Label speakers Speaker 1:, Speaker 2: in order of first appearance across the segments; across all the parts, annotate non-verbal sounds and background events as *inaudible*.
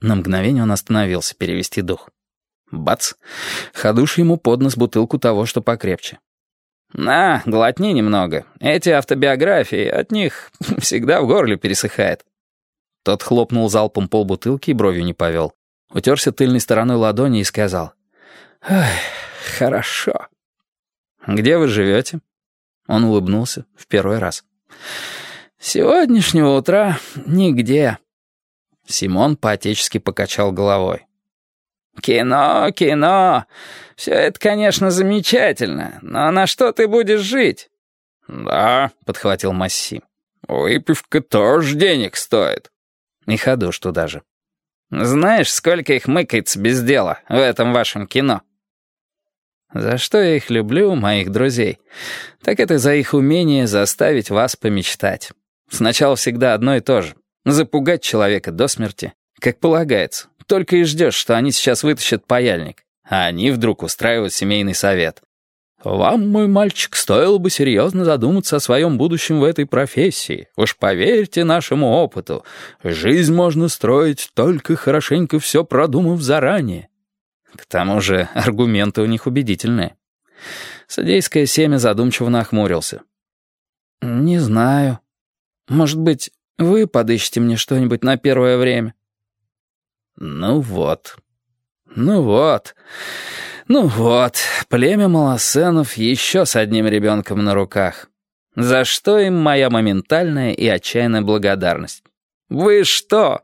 Speaker 1: На мгновение он остановился, перевести дух. Бац! Ходуш ему под нос бутылку того, что покрепче. «На, глотни немного. Эти автобиографии, от них *laughs* всегда в горле пересыхает». Тот хлопнул залпом полбутылки и бровью не повел. Утерся тыльной стороной ладони и сказал. «Ой, хорошо». «Где вы живете?» Он улыбнулся в первый раз. «Сегодняшнего утра нигде». Симон поотечески покачал головой. «Кино, кино. Все это, конечно, замечательно, но на что ты будешь жить?» «Да», — подхватил Масси. «Выпивка тоже денег стоит». И ходуш туда же. «Знаешь, сколько их мыкается без дела в этом вашем кино?» За что я их люблю, моих друзей? Так это за их умение заставить вас помечтать. Сначала всегда одно и то же. Запугать человека до смерти, как полагается. Только и ждешь, что они сейчас вытащат паяльник. А они вдруг устраивают семейный совет. «Вам, мой мальчик, стоило бы серьезно задуматься о своем будущем в этой профессии. Уж поверьте нашему опыту. Жизнь можно строить, только хорошенько все продумав заранее». К тому же аргументы у них убедительные. Судейское семя задумчиво нахмурился. «Не знаю. Может быть, вы подыщете мне что-нибудь на первое время?» «Ну вот. Ну вот. Ну вот. Племя малосенов еще с одним ребенком на руках. За что им моя моментальная и отчаянная благодарность? Вы что,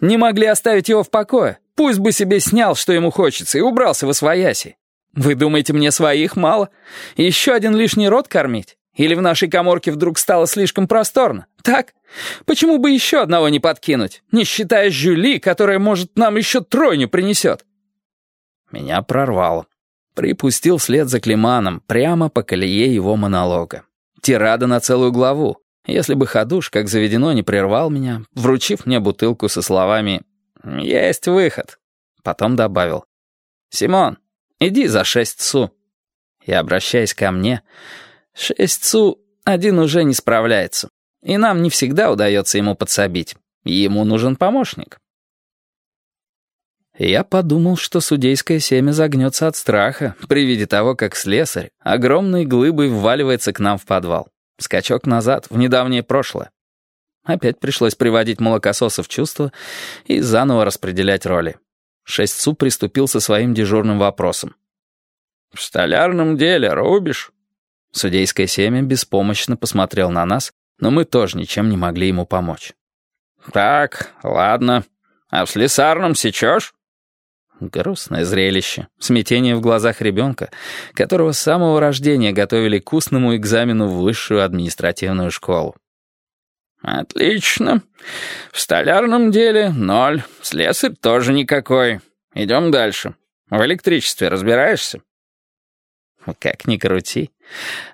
Speaker 1: не могли оставить его в покое? Пусть бы себе снял, что ему хочется, и убрался в освояси. Вы думаете, мне своих мало? Еще один лишний рот кормить? Или в нашей коморке вдруг стало слишком просторно? Так? Почему бы еще одного не подкинуть, не считая Жюли, которая, может, нам еще тройню принесет?» Меня прорвало. Припустил вслед за Климаном, прямо по колее его монолога. Тирада на целую главу. Если бы Ходуш, как заведено, не прервал меня, вручив мне бутылку со словами «Есть выход». Потом добавил. «Симон, иди за шесть су». И, обращаясь ко мне, «Шесть су один уже не справляется, и нам не всегда удается ему подсобить. Ему нужен помощник». Я подумал, что судейское семя загнется от страха при виде того, как слесарь огромной глыбой вваливается к нам в подвал. Скачок назад, в недавнее прошлое. Опять пришлось приводить молокососа в чувство и заново распределять роли. Шестцу приступил со своим дежурным вопросом. «В столярном деле рубишь?» Судейское семя беспомощно посмотрел на нас, но мы тоже ничем не могли ему помочь. «Так, ладно. А в слесарном сечешь?» Грустное зрелище. Смятение в глазах ребенка, которого с самого рождения готовили к устному экзамену в высшую административную школу. «Отлично. В столярном деле ноль. Слесарь тоже никакой. Идем дальше. В электричестве разбираешься?» Как ни крути,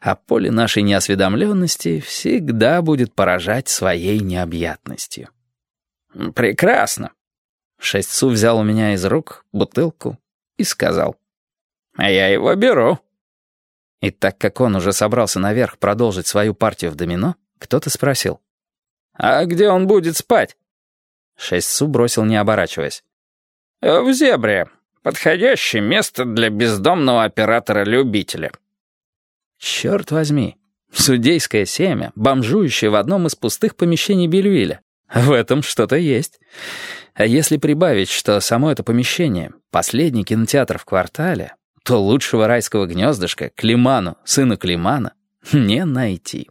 Speaker 1: а поле нашей неосведомленности всегда будет поражать своей необъятностью. «Прекрасно». Шестцу взял у меня из рук бутылку и сказал. «А я его беру». И так как он уже собрался наверх продолжить свою партию в домино, кто-то спросил. «А где он будет спать?» Шестьсу бросил, не оборачиваясь. «В зебре. Подходящее место для бездомного оператора-любителя». «Черт возьми, судейское семя, бомжующее в одном из пустых помещений Бельвиля. В этом что-то есть. А если прибавить, что само это помещение — последний кинотеатр в квартале, то лучшего райского гнездышка Климану, сыну Климана, не найти».